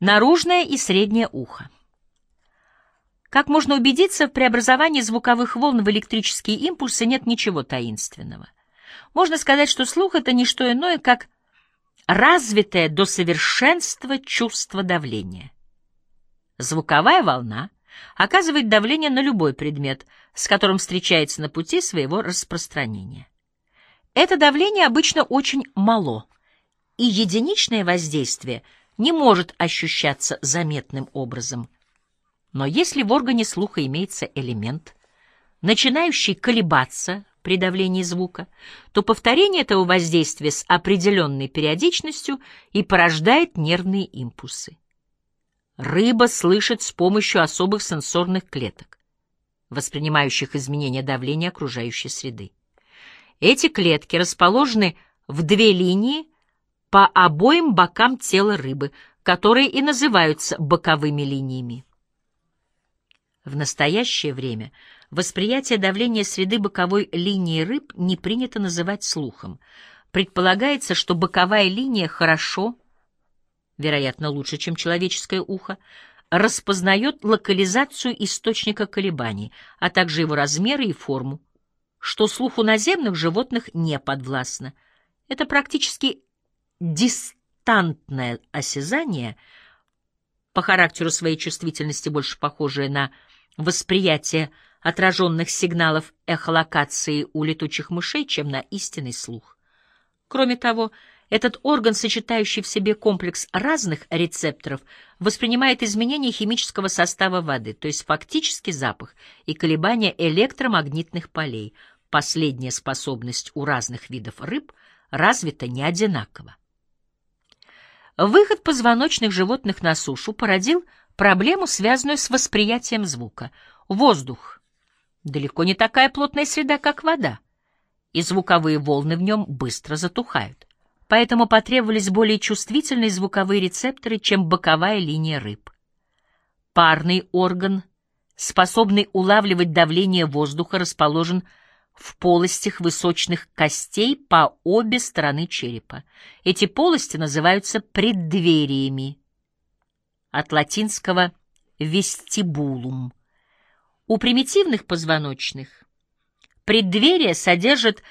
Наружное и среднее ухо. Как можно убедиться, в преобразовании звуковых волн в электрические импульсы нет ничего таинственного. Можно сказать, что слух — это не что иное, как развитое до совершенства чувство давления. Звуковая волна оказывает давление на любой предмет, с которым встречается на пути своего распространения. Это давление обычно очень мало, и единичное воздействие не может ощущаться заметным образом. Но если в органе слуха имеется элемент, начинающий колебаться при давлении звука, то повторение этого воздействия с определенной периодичностью и порождает нервные импульсы. Рыба слышит с помощью особых сенсорных клеток, воспринимающих изменения давления окружающей среды. Эти клетки расположены в две линии по обоим бокам тела рыбы, которые и называются боковыми линиями. В настоящее время восприятие давления среды боковой линии рыб не принято называть слухом. Предполагается, что боковая линия хорошо вероятно, лучше, чем человеческое ухо, распознает локализацию источника колебаний, а также его размеры и форму, что слуху наземных животных не подвластно. Это практически дистантное осязание, по характеру своей чувствительности больше похожее на восприятие отраженных сигналов эхолокации у летучих мышей, чем на истинный слух. Кроме того, этот орган, сочетающий в себе комплекс разных рецепторов, воспринимает изменения химического состава воды, то есть фактически запах и колебания электромагнитных полей. Последняя способность у разных видов рыб развита не одинаково. Выход позвоночных животных на сушу породил проблему, связанную с восприятием звука. Воздух — далеко не такая плотная среда, как вода, и звуковые волны в нем быстро затухают поэтому потребовались более чувствительные звуковые рецепторы, чем боковая линия рыб. Парный орган, способный улавливать давление воздуха, расположен в полостях высочных костей по обе стороны черепа. Эти полости называются преддвериями, от латинского «вестибулум». У примитивных позвоночных преддверия содержат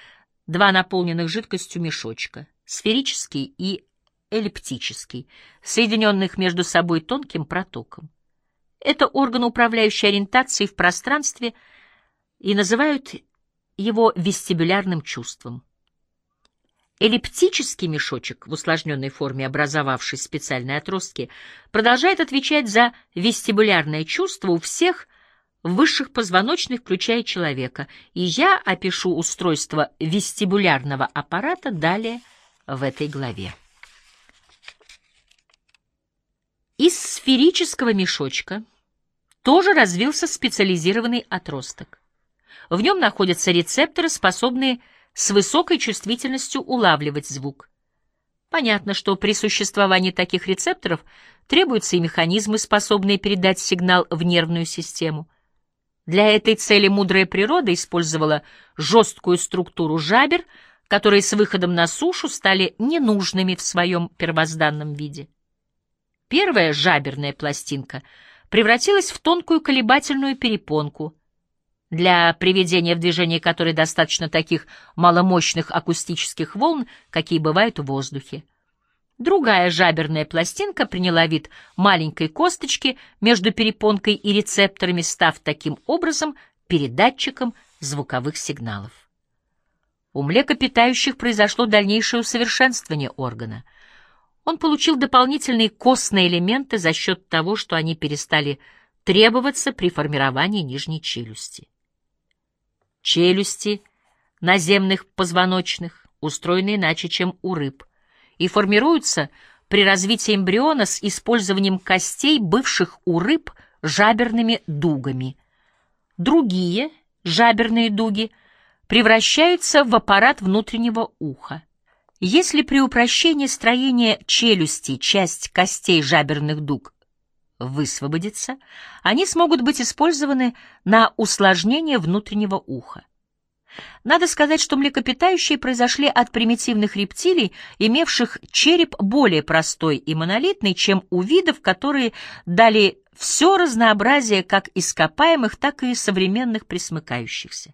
два наполненных жидкостью мешочка сферический и эллиптический, соединенных между собой тонким протоком. Это орган, управляющий ориентацией в пространстве, и называют его вестибулярным чувством. Эллиптический мешочек, в усложненной форме образовавший специальные отростки, продолжает отвечать за вестибулярное чувство у всех высших позвоночных, включая человека, и я опишу устройство вестибулярного аппарата далее – в этой главе. Из сферического мешочка тоже развился специализированный отросток. В нем находятся рецепторы, способные с высокой чувствительностью улавливать звук. Понятно, что при существовании таких рецепторов требуются и механизмы, способные передать сигнал в нервную систему. Для этой цели мудрая природа использовала жесткую структуру жабер, которые с выходом на сушу стали ненужными в своем первозданном виде. Первая жаберная пластинка превратилась в тонкую колебательную перепонку, для приведения в движение которой достаточно таких маломощных акустических волн, какие бывают в воздухе. Другая жаберная пластинка приняла вид маленькой косточки между перепонкой и рецепторами, став таким образом передатчиком звуковых сигналов. У млекопитающих произошло дальнейшее усовершенствование органа. Он получил дополнительные костные элементы за счет того, что они перестали требоваться при формировании нижней челюсти. Челюсти наземных позвоночных устроены иначе, чем у рыб, и формируются при развитии эмбриона с использованием костей, бывших у рыб, жаберными дугами. Другие жаберные дуги — превращаются в аппарат внутреннего уха. Если при упрощении строения челюсти часть костей жаберных дуг высвободится, они смогут быть использованы на усложнение внутреннего уха. Надо сказать, что млекопитающие произошли от примитивных рептилий, имевших череп более простой и монолитный, чем у видов, которые дали все разнообразие как ископаемых, так и современных пресмыкающихся.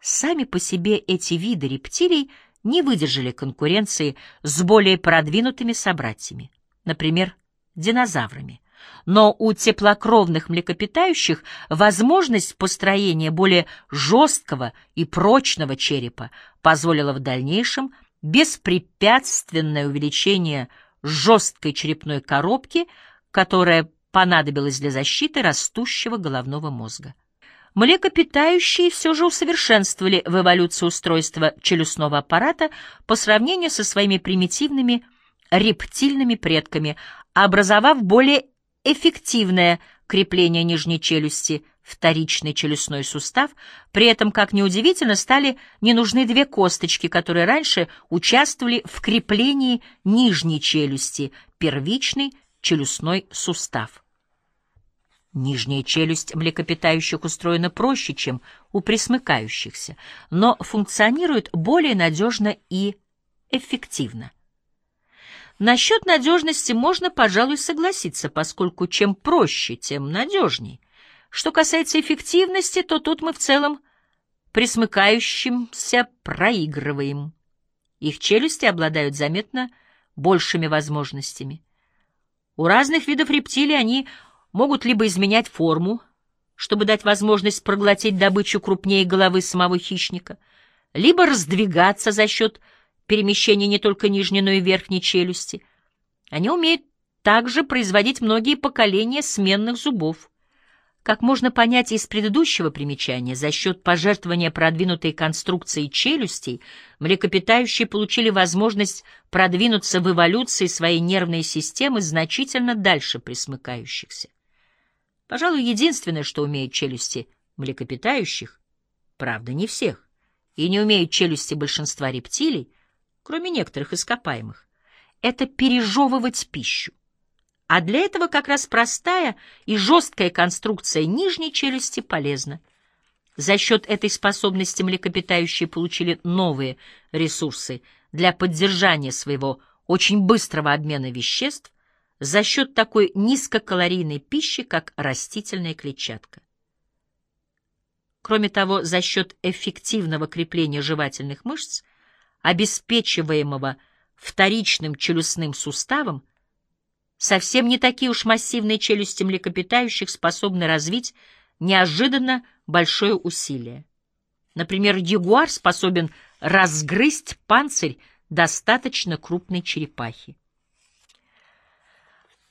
Сами по себе эти виды рептилий не выдержали конкуренции с более продвинутыми собратьями, например, динозаврами. Но у теплокровных млекопитающих возможность построения более жесткого и прочного черепа позволила в дальнейшем беспрепятственное увеличение жесткой черепной коробки, которая понадобилась для защиты растущего головного мозга. Млекопитающие все же усовершенствовали в эволюции устройства челюстного аппарата по сравнению со своими примитивными рептильными предками, образовав более эффективное крепление нижней челюсти, вторичный челюстной сустав, при этом, как неудивительно, стали не нужны две косточки, которые раньше участвовали в креплении нижней челюсти, первичный челюстной сустав. Нижняя челюсть млекопитающих устроена проще, чем у пресмыкающихся, но функционирует более надежно и эффективно. Насчет надежности можно, пожалуй, согласиться, поскольку чем проще, тем надежней. Что касается эффективности, то тут мы в целом присмыкающимся проигрываем. Их челюсти обладают заметно большими возможностями. У разных видов рептилий они могут либо изменять форму, чтобы дать возможность проглотить добычу крупнее головы самого хищника, либо раздвигаться за счет перемещения не только нижней, но и верхней челюсти. Они умеют также производить многие поколения сменных зубов. Как можно понять из предыдущего примечания, за счет пожертвования продвинутой конструкции челюстей млекопитающие получили возможность продвинуться в эволюции своей нервной системы значительно дальше присмыкающихся. Пожалуй, единственное, что умеют челюсти млекопитающих, правда, не всех, и не умеют челюсти большинства рептилий, кроме некоторых ископаемых, это пережевывать пищу. А для этого как раз простая и жесткая конструкция нижней челюсти полезна. За счет этой способности млекопитающие получили новые ресурсы для поддержания своего очень быстрого обмена веществ за счет такой низкокалорийной пищи, как растительная клетчатка. Кроме того, за счет эффективного крепления жевательных мышц обеспечиваемого вторичным челюстным суставом, совсем не такие уж массивные челюсти млекопитающих способны развить неожиданно большое усилие. Например, ягуар способен разгрызть панцирь достаточно крупной черепахи.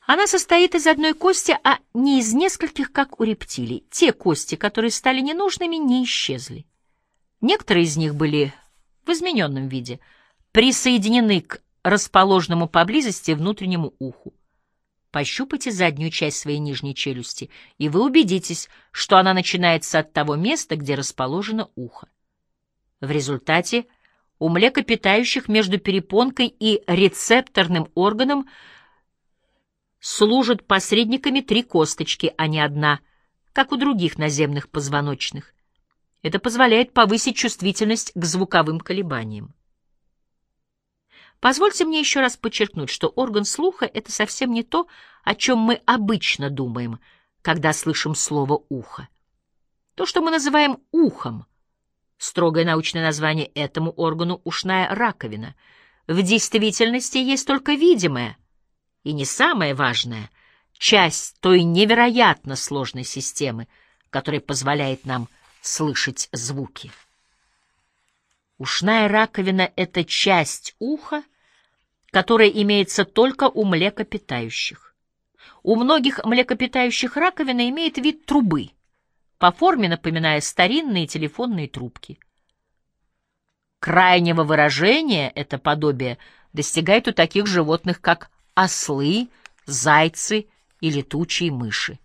Она состоит из одной кости, а не из нескольких, как у рептилий. Те кости, которые стали ненужными, не исчезли. Некоторые из них были в измененном виде, присоединены к расположенному поблизости внутреннему уху. Пощупайте заднюю часть своей нижней челюсти, и вы убедитесь, что она начинается от того места, где расположено ухо. В результате у млекопитающих между перепонкой и рецепторным органом служат посредниками три косточки, а не одна, как у других наземных позвоночных. Это позволяет повысить чувствительность к звуковым колебаниям. Позвольте мне еще раз подчеркнуть, что орган слуха — это совсем не то, о чем мы обычно думаем, когда слышим слово «ухо». То, что мы называем ухом, строгое научное название этому органу — ушная раковина, в действительности есть только видимая и не самое важное — часть той невероятно сложной системы, которая позволяет нам слышать звуки. Ушная раковина — это часть уха, которая имеется только у млекопитающих. У многих млекопитающих раковина имеет вид трубы, по форме напоминая старинные телефонные трубки. Крайнего выражения это подобие достигает у таких животных, как ослы, зайцы и летучие мыши.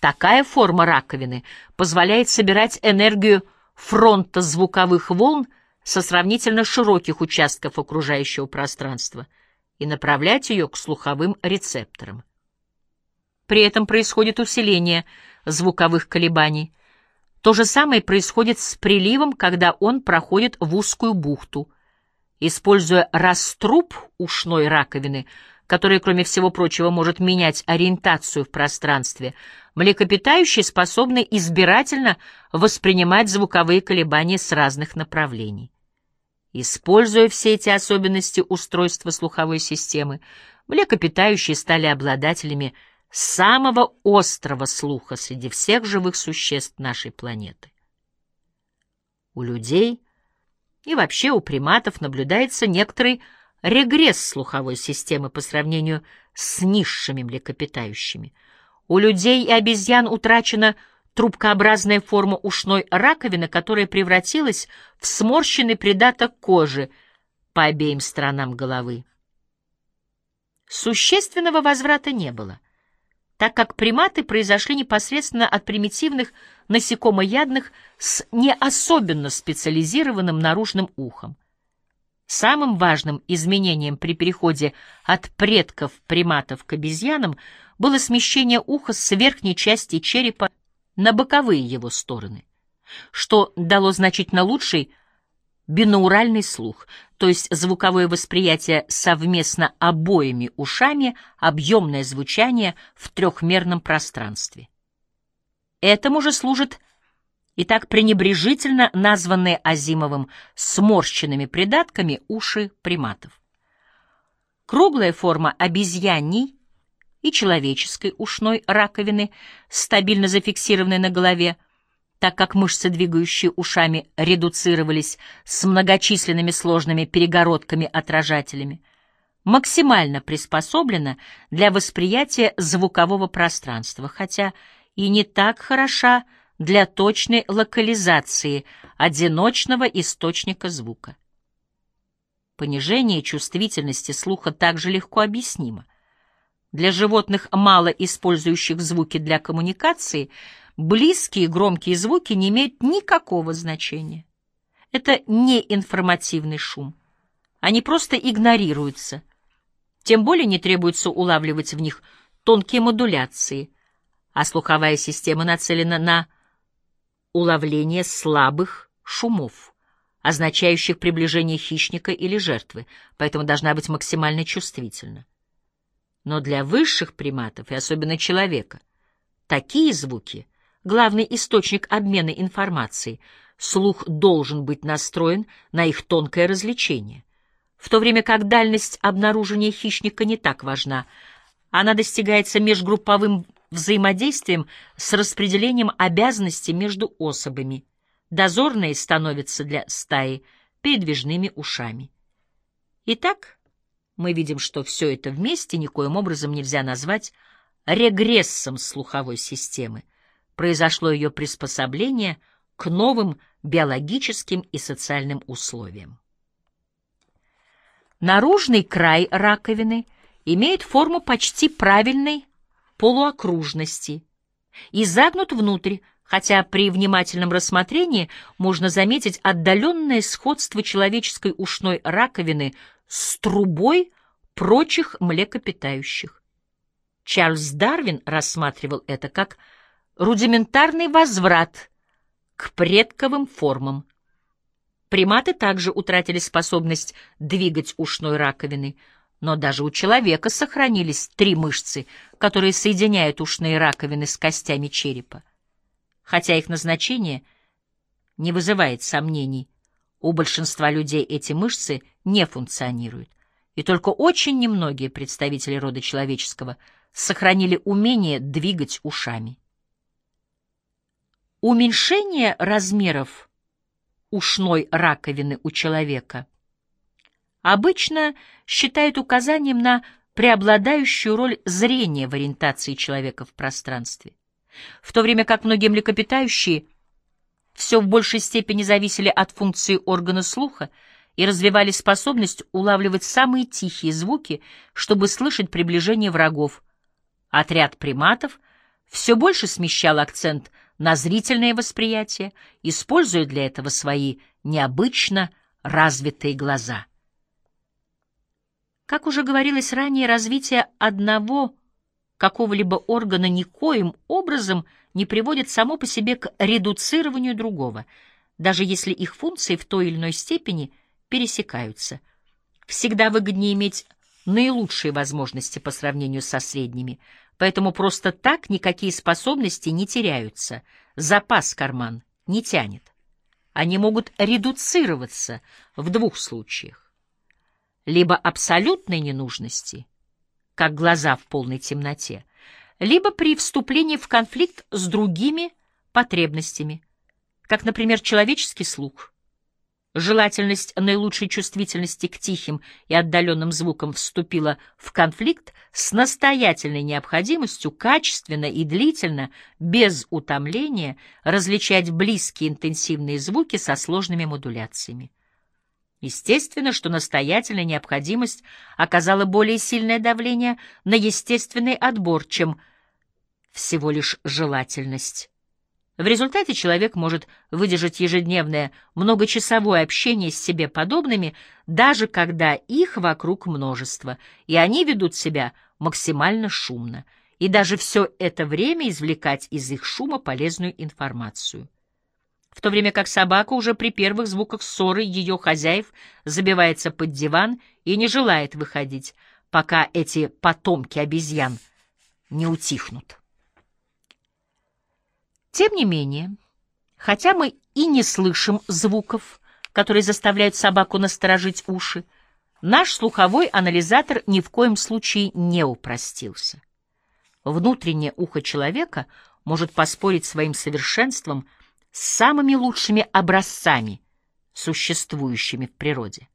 Такая форма раковины позволяет собирать энергию фронта звуковых волн со сравнительно широких участков окружающего пространства и направлять ее к слуховым рецепторам. При этом происходит усиление звуковых колебаний. То же самое происходит с приливом, когда он проходит в узкую бухту. Используя раструб ушной раковины, который, кроме всего прочего, может менять ориентацию в пространстве, млекопитающие способны избирательно воспринимать звуковые колебания с разных направлений. Используя все эти особенности устройства слуховой системы, млекопитающие стали обладателями самого острого слуха среди всех живых существ нашей планеты. У людей и вообще у приматов наблюдается некоторый регресс слуховой системы по сравнению с низшими млекопитающими. У людей и обезьян утрачена трубкообразная форма ушной раковины, которая превратилась в сморщенный придаток кожи по обеим сторонам головы. Существенного возврата не было, так как приматы произошли непосредственно от примитивных насекомоядных с не особенно специализированным наружным ухом. Самым важным изменением при переходе от предков приматов к обезьянам было смещение уха с верхней части черепа на боковые его стороны, что дало значительно лучший бинауральный слух, то есть звуковое восприятие совместно обоими ушами, объемное звучание в трехмерном пространстве. Этому же служит и так пренебрежительно названные Азимовым сморщенными придатками уши приматов. Круглая форма обезьянней и человеческой ушной раковины, стабильно зафиксированной на голове, так как мышцы, двигающие ушами, редуцировались с многочисленными сложными перегородками-отражателями, максимально приспособлена для восприятия звукового пространства, хотя и не так хороша, для точной локализации одиночного источника звука. Понижение чувствительности слуха также легко объяснимо. Для животных, мало использующих звуки для коммуникации, близкие громкие звуки не имеют никакого значения. Это не информативный шум. Они просто игнорируются. Тем более не требуется улавливать в них тонкие модуляции, а слуховая система нацелена на уловление слабых шумов, означающих приближение хищника или жертвы, поэтому должна быть максимально чувствительна. Но для высших приматов, и особенно человека, такие звуки — главный источник обмена информацией, слух должен быть настроен на их тонкое развлечение. В то время как дальность обнаружения хищника не так важна, она достигается межгрупповым взаимодействием с распределением обязанностей между особами. Дозорные становятся для стаи передвижными ушами. Итак, мы видим, что все это вместе никоим образом нельзя назвать регрессом слуховой системы. Произошло ее приспособление к новым биологическим и социальным условиям. Наружный край раковины имеет форму почти правильной полуокружности и загнут внутрь, хотя при внимательном рассмотрении можно заметить отдаленное сходство человеческой ушной раковины с трубой прочих млекопитающих. Чарльз Дарвин рассматривал это как рудиментарный возврат к предковым формам. Приматы также утратили способность двигать ушной раковиной, но даже у человека сохранились три мышцы, которые соединяют ушные раковины с костями черепа. Хотя их назначение не вызывает сомнений, у большинства людей эти мышцы не функционируют, и только очень немногие представители рода человеческого сохранили умение двигать ушами. Уменьшение размеров ушной раковины у человека – обычно считают указанием на преобладающую роль зрения в ориентации человека в пространстве, в то время как многие млекопитающие все в большей степени зависели от функции органа слуха и развивали способность улавливать самые тихие звуки, чтобы слышать приближение врагов. Отряд приматов все больше смещал акцент на зрительное восприятие, используя для этого свои необычно развитые глаза. Как уже говорилось ранее, развитие одного какого-либо органа никоим образом не приводит само по себе к редуцированию другого, даже если их функции в той или иной степени пересекаются. Всегда выгоднее иметь наилучшие возможности по сравнению со средними, поэтому просто так никакие способности не теряются, запас карман не тянет. Они могут редуцироваться в двух случаях. Либо абсолютной ненужности, как глаза в полной темноте, либо при вступлении в конфликт с другими потребностями, как, например, человеческий слух – Желательность наилучшей чувствительности к тихим и отдаленным звукам вступила в конфликт с настоятельной необходимостью качественно и длительно, без утомления, различать близкие интенсивные звуки со сложными модуляциями. Естественно, что настоятельная необходимость оказала более сильное давление на естественный отбор, чем всего лишь желательность. В результате человек может выдержать ежедневное многочасовое общение с себе подобными, даже когда их вокруг множество, и они ведут себя максимально шумно, и даже все это время извлекать из их шума полезную информацию. В то время как собака уже при первых звуках ссоры ее хозяев забивается под диван и не желает выходить, пока эти потомки обезьян не утихнут. Тем не менее, хотя мы и не слышим звуков, которые заставляют собаку насторожить уши, наш слуховой анализатор ни в коем случае не упростился. Внутреннее ухо человека может поспорить своим совершенством с самыми лучшими образцами, существующими в природе.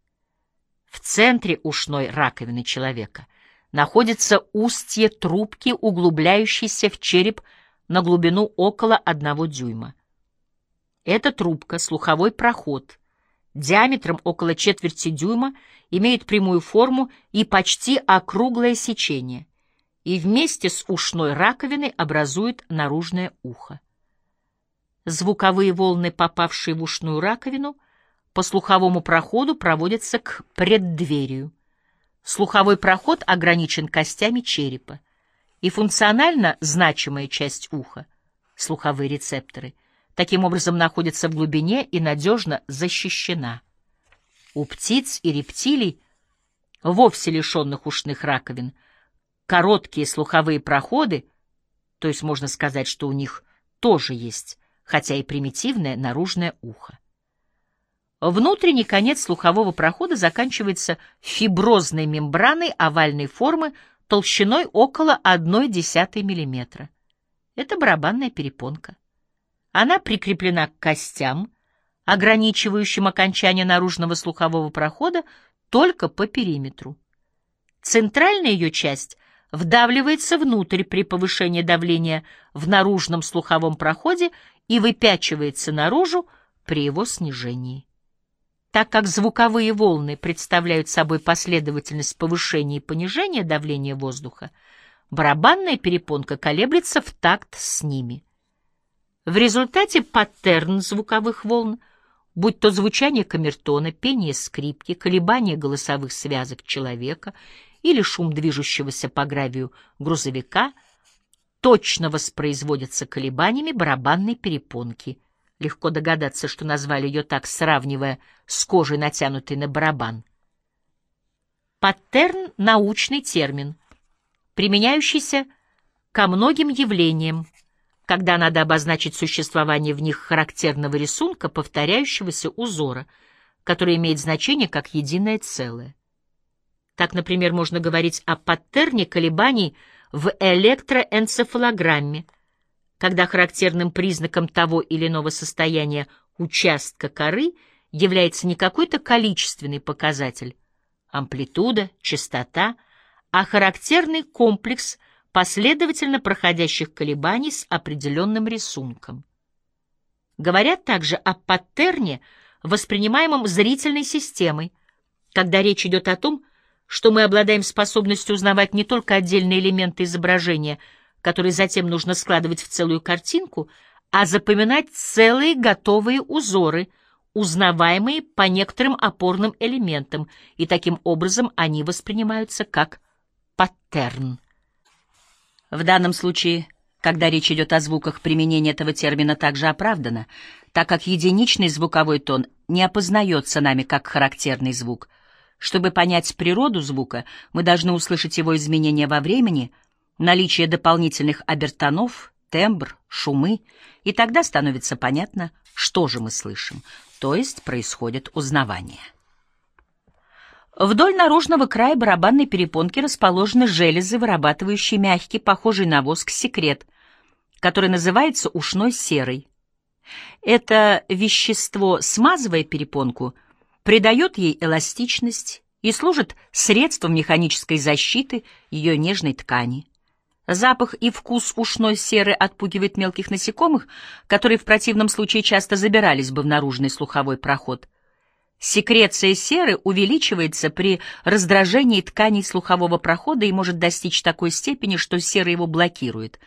В центре ушной раковины человека находится устье трубки, углубляющейся в череп на глубину около одного дюйма. Эта трубка, слуховой проход, диаметром около четверти дюйма, имеет прямую форму и почти округлое сечение, и вместе с ушной раковиной образует наружное ухо. Звуковые волны, попавшие в ушную раковину, по слуховому проходу проводятся к преддверию. Слуховой проход ограничен костями черепа и функционально значимая часть уха, слуховые рецепторы, таким образом находится в глубине и надежно защищена. У птиц и рептилий, вовсе лишенных ушных раковин, короткие слуховые проходы, то есть можно сказать, что у них тоже есть, хотя и примитивное, наружное ухо. Внутренний конец слухового прохода заканчивается фиброзной мембраной овальной формы толщиной около 1,1 мм. Это барабанная перепонка. Она прикреплена к костям, ограничивающим окончание наружного слухового прохода только по периметру. Центральная ее часть вдавливается внутрь при повышении давления в наружном слуховом проходе и выпячивается наружу при его снижении. Так как звуковые волны представляют собой последовательность повышения и понижения давления воздуха, барабанная перепонка колеблется в такт с ними. В результате паттерн звуковых волн, будь то звучание камертона, пение скрипки, колебания голосовых связок человека или шум движущегося по гравию грузовика, точно воспроизводятся колебаниями барабанной перепонки – Легко догадаться, что назвали ее так, сравнивая с кожей, натянутой на барабан. Паттерн — научный термин, применяющийся ко многим явлениям, когда надо обозначить существование в них характерного рисунка, повторяющегося узора, который имеет значение как единое целое. Так, например, можно говорить о паттерне колебаний в электроэнцефалограмме — когда характерным признаком того или иного состояния участка коры является не какой-то количественный показатель, амплитуда, частота, а характерный комплекс последовательно проходящих колебаний с определенным рисунком. Говорят также о паттерне, воспринимаемом зрительной системой, когда речь идет о том, что мы обладаем способностью узнавать не только отдельные элементы изображения – которые затем нужно складывать в целую картинку, а запоминать целые готовые узоры, узнаваемые по некоторым опорным элементам, и таким образом они воспринимаются как паттерн. В данном случае, когда речь идет о звуках, применение этого термина также оправдано, так как единичный звуковой тон не опознается нами как характерный звук. Чтобы понять природу звука, мы должны услышать его изменения во времени, наличие дополнительных обертонов, тембр, шумы, и тогда становится понятно, что же мы слышим, то есть происходит узнавание. Вдоль наружного края барабанной перепонки расположены железы, вырабатывающие мягкий, похожий на воск секрет, который называется ушной серой. Это вещество, смазывая перепонку, придает ей эластичность и служит средством механической защиты ее нежной ткани. Запах и вкус ушной серы отпугивает мелких насекомых, которые в противном случае часто забирались бы в наружный слуховой проход. Секреция серы увеличивается при раздражении тканей слухового прохода и может достичь такой степени, что сера его блокирует,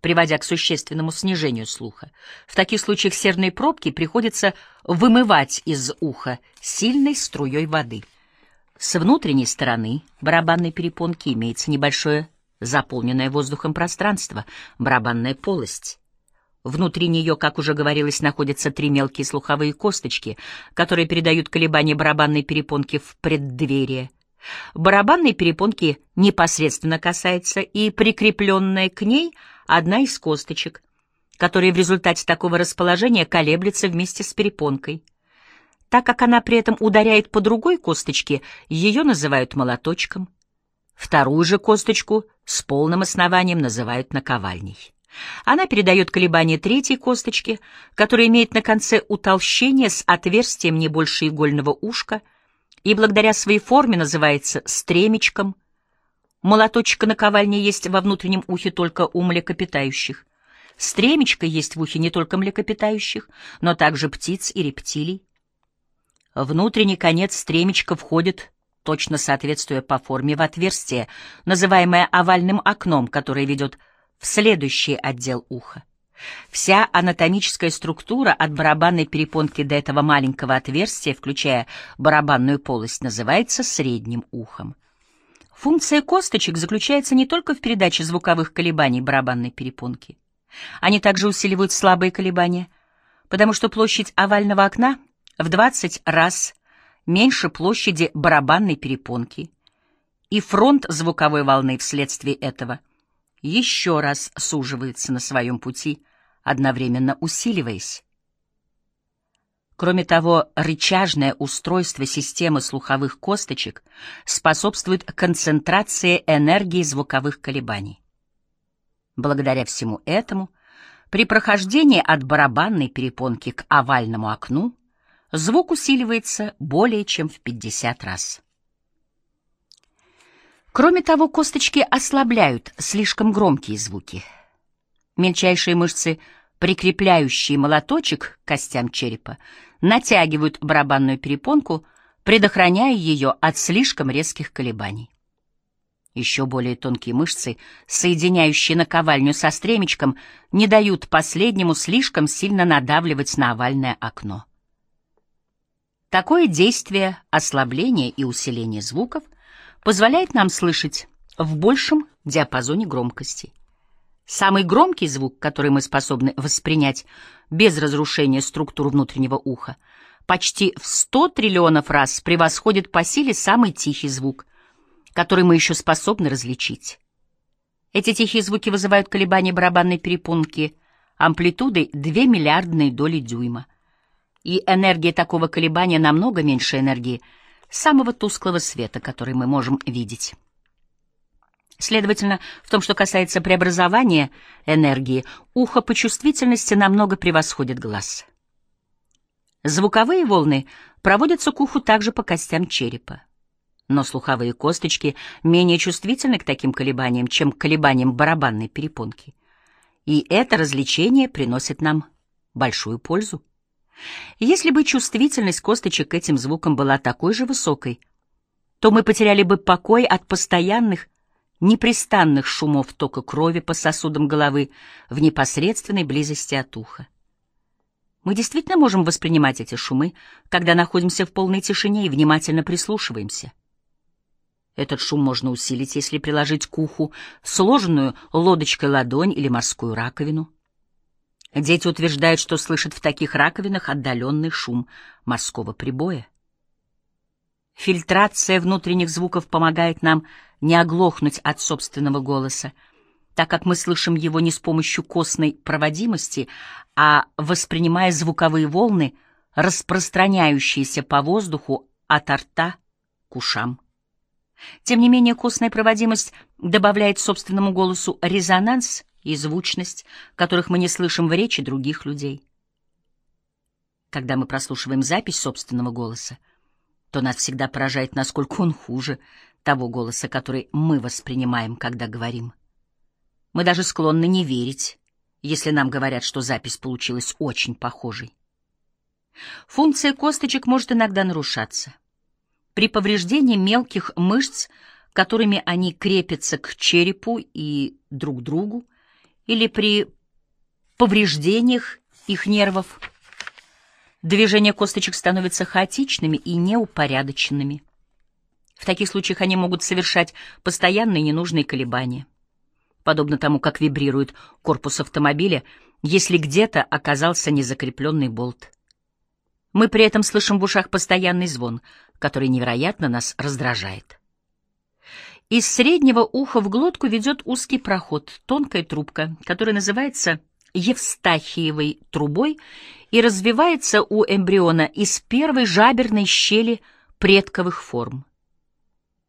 приводя к существенному снижению слуха. В таких случаях серные пробки приходится вымывать из уха сильной струей воды. С внутренней стороны барабанной перепонки имеется небольшое заполненное воздухом пространство, барабанная полость. Внутри нее, как уже говорилось, находятся три мелкие слуховые косточки, которые передают колебания барабанной перепонки в преддверие. Барабанной перепонки непосредственно касается и прикрепленная к ней одна из косточек, которая в результате такого расположения колеблется вместе с перепонкой. Так как она при этом ударяет по другой косточке, ее называют молоточком. Вторую же косточку с полным основанием называют наковальней. Она передает колебания третьей косточки, которая имеет на конце утолщение с отверстием не больше игольного ушка и благодаря своей форме называется стремечком. Молоточек наковальни есть во внутреннем ухе только у млекопитающих. Стремечко есть в ухе не только млекопитающих, но также птиц и рептилий. Внутренний конец стремечка входит, точно соответствуя по форме, в отверстие, называемое овальным окном, которое ведет в следующий отдел уха. Вся анатомическая структура от барабанной перепонки до этого маленького отверстия, включая барабанную полость, называется средним ухом. Функция косточек заключается не только в передаче звуковых колебаний барабанной перепонки. Они также усиливают слабые колебания, потому что площадь овального окна в 20 раз меньше площади барабанной перепонки, и фронт звуковой волны вследствие этого еще раз суживается на своем пути, одновременно усиливаясь. Кроме того, рычажное устройство системы слуховых косточек способствует концентрации энергии звуковых колебаний. Благодаря всему этому, при прохождении от барабанной перепонки к овальному окну звук усиливается более чем в 50 раз. Кроме того, косточки ослабляют слишком громкие звуки. Мельчайшие мышцы, прикрепляющие молоточек к костям черепа, натягивают барабанную перепонку, предохраняя ее от слишком резких колебаний. Еще более тонкие мышцы, соединяющие наковальню со стремечком, не дают последнему слишком сильно надавливать на овальное окно. Такое действие ослабления и усиления звуков — позволяет нам слышать в большем диапазоне громкости. Самый громкий звук, который мы способны воспринять без разрушения структур внутреннего уха, почти в 100 триллионов раз превосходит по силе самый тихий звук, который мы еще способны различить. Эти тихие звуки вызывают колебания барабанной перепонки амплитудой 2 миллиардные доли дюйма. И энергия такого колебания намного меньше энергии — самого тусклого света, который мы можем видеть. Следовательно, в том, что касается преобразования энергии, ухо по чувствительности намного превосходит глаз. Звуковые волны проводятся к уху также по костям черепа. Но слуховые косточки менее чувствительны к таким колебаниям, чем к колебаниям барабанной перепонки. И это развлечение приносит нам большую пользу. Если бы чувствительность косточек к этим звукам была такой же высокой, то мы потеряли бы покой от постоянных, непрестанных шумов тока крови по сосудам головы в непосредственной близости от уха. Мы действительно можем воспринимать эти шумы, когда находимся в полной тишине и внимательно прислушиваемся. Этот шум можно усилить, если приложить к уху сложенную лодочкой ладонь или морскую раковину. Дети утверждают, что слышат в таких раковинах отдаленный шум морского прибоя. Фильтрация внутренних звуков помогает нам не оглохнуть от собственного голоса, так как мы слышим его не с помощью костной проводимости, а воспринимая звуковые волны, распространяющиеся по воздуху от рта к ушам. Тем не менее, костная проводимость добавляет собственному голосу резонанс и звучность, которых мы не слышим в речи других людей. Когда мы прослушиваем запись собственного голоса, то нас всегда поражает, насколько он хуже того голоса, который мы воспринимаем, когда говорим. Мы даже склонны не верить, если нам говорят, что запись получилась очень похожей. Функция косточек может иногда нарушаться. При повреждении мелких мышц, которыми они крепятся к черепу и друг другу, или при повреждениях их нервов, движения косточек становятся хаотичными и неупорядоченными. В таких случаях они могут совершать постоянные ненужные колебания, подобно тому, как вибрирует корпус автомобиля, если где-то оказался незакрепленный болт. Мы при этом слышим в ушах постоянный звон, который невероятно нас раздражает. Из среднего уха в глотку ведет узкий проход, тонкая трубка, которая называется Евстахиевой трубой и развивается у эмбриона из первой жаберной щели предковых форм.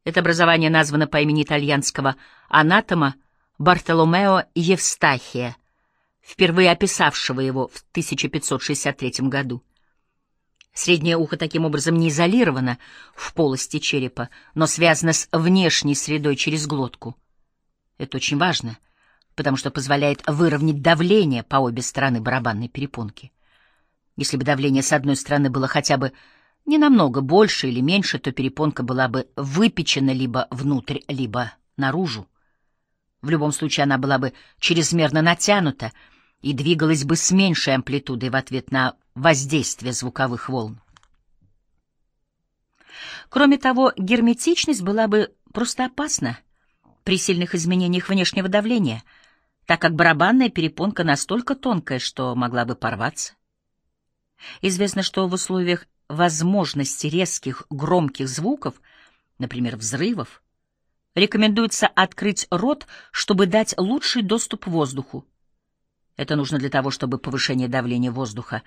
Это образование названо по имени итальянского анатома Бартоломео Евстахия, впервые описавшего его в 1563 году. Среднее ухо таким образом не изолировано в полости черепа, но связано с внешней средой через глотку. Это очень важно, потому что позволяет выровнять давление по обе стороны барабанной перепонки. Если бы давление с одной стороны было хотя бы не намного больше или меньше, то перепонка была бы выпечена либо внутрь, либо наружу. В любом случае она была бы чрезмерно натянута и двигалась бы с меньшей амплитудой в ответ на воздействия звуковых волн. Кроме того, герметичность была бы просто опасна при сильных изменениях внешнего давления, так как барабанная перепонка настолько тонкая, что могла бы порваться. Известно, что в условиях возможности резких громких звуков, например, взрывов, рекомендуется открыть рот, чтобы дать лучший доступ воздуху. Это нужно для того, чтобы повышение давления воздуха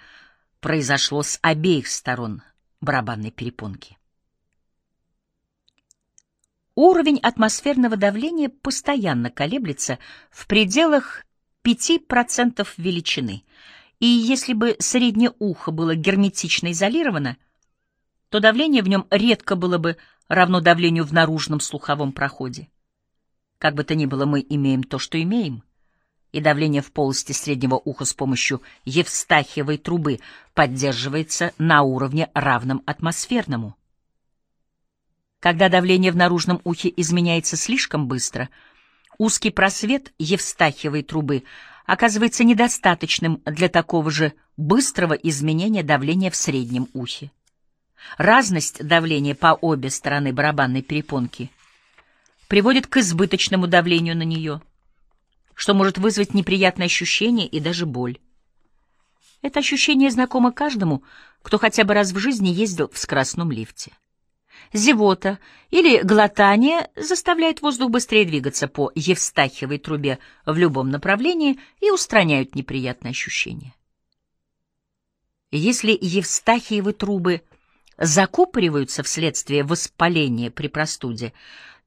произошло с обеих сторон барабанной перепонки. Уровень атмосферного давления постоянно колеблется в пределах 5% величины, и если бы среднее ухо было герметично изолировано, то давление в нем редко было бы равно давлению в наружном слуховом проходе. Как бы то ни было, мы имеем то, что имеем — и давление в полости среднего уха с помощью Евстахиевой трубы поддерживается на уровне равном атмосферному. Когда давление в наружном ухе изменяется слишком быстро, узкий просвет Евстахиевой трубы оказывается недостаточным для такого же быстрого изменения давления в среднем ухе. Разность давления по обе стороны барабанной перепонки приводит к избыточному давлению на нее – что может вызвать неприятное ощущение и даже боль. Это ощущение знакомо каждому, кто хотя бы раз в жизни ездил в скоростном лифте. Зевота или глотание заставляет воздух быстрее двигаться по Евстахиевой трубе в любом направлении и устраняют неприятные ощущения. Если Евстахиевы трубы закупориваются вследствие воспаления при простуде,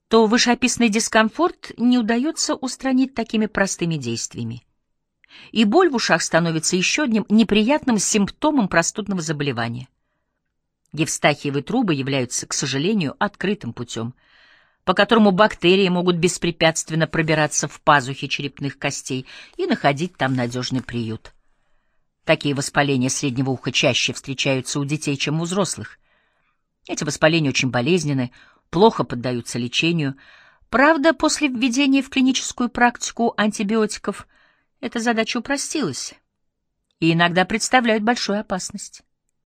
то вышеописанный дискомфорт не удается устранить такими простыми действиями. И боль в ушах становится еще одним неприятным симптомом простудного заболевания. Евстахиевы трубы являются, к сожалению, открытым путем, по которому бактерии могут беспрепятственно пробираться в пазухи черепных костей и находить там надежный приют. Такие воспаления среднего уха чаще встречаются у детей, чем у взрослых. Эти воспаления очень болезненны, плохо поддаются лечению. Правда, после введения в клиническую практику антибиотиков эта задача упростилась и иногда представляют большую опасность.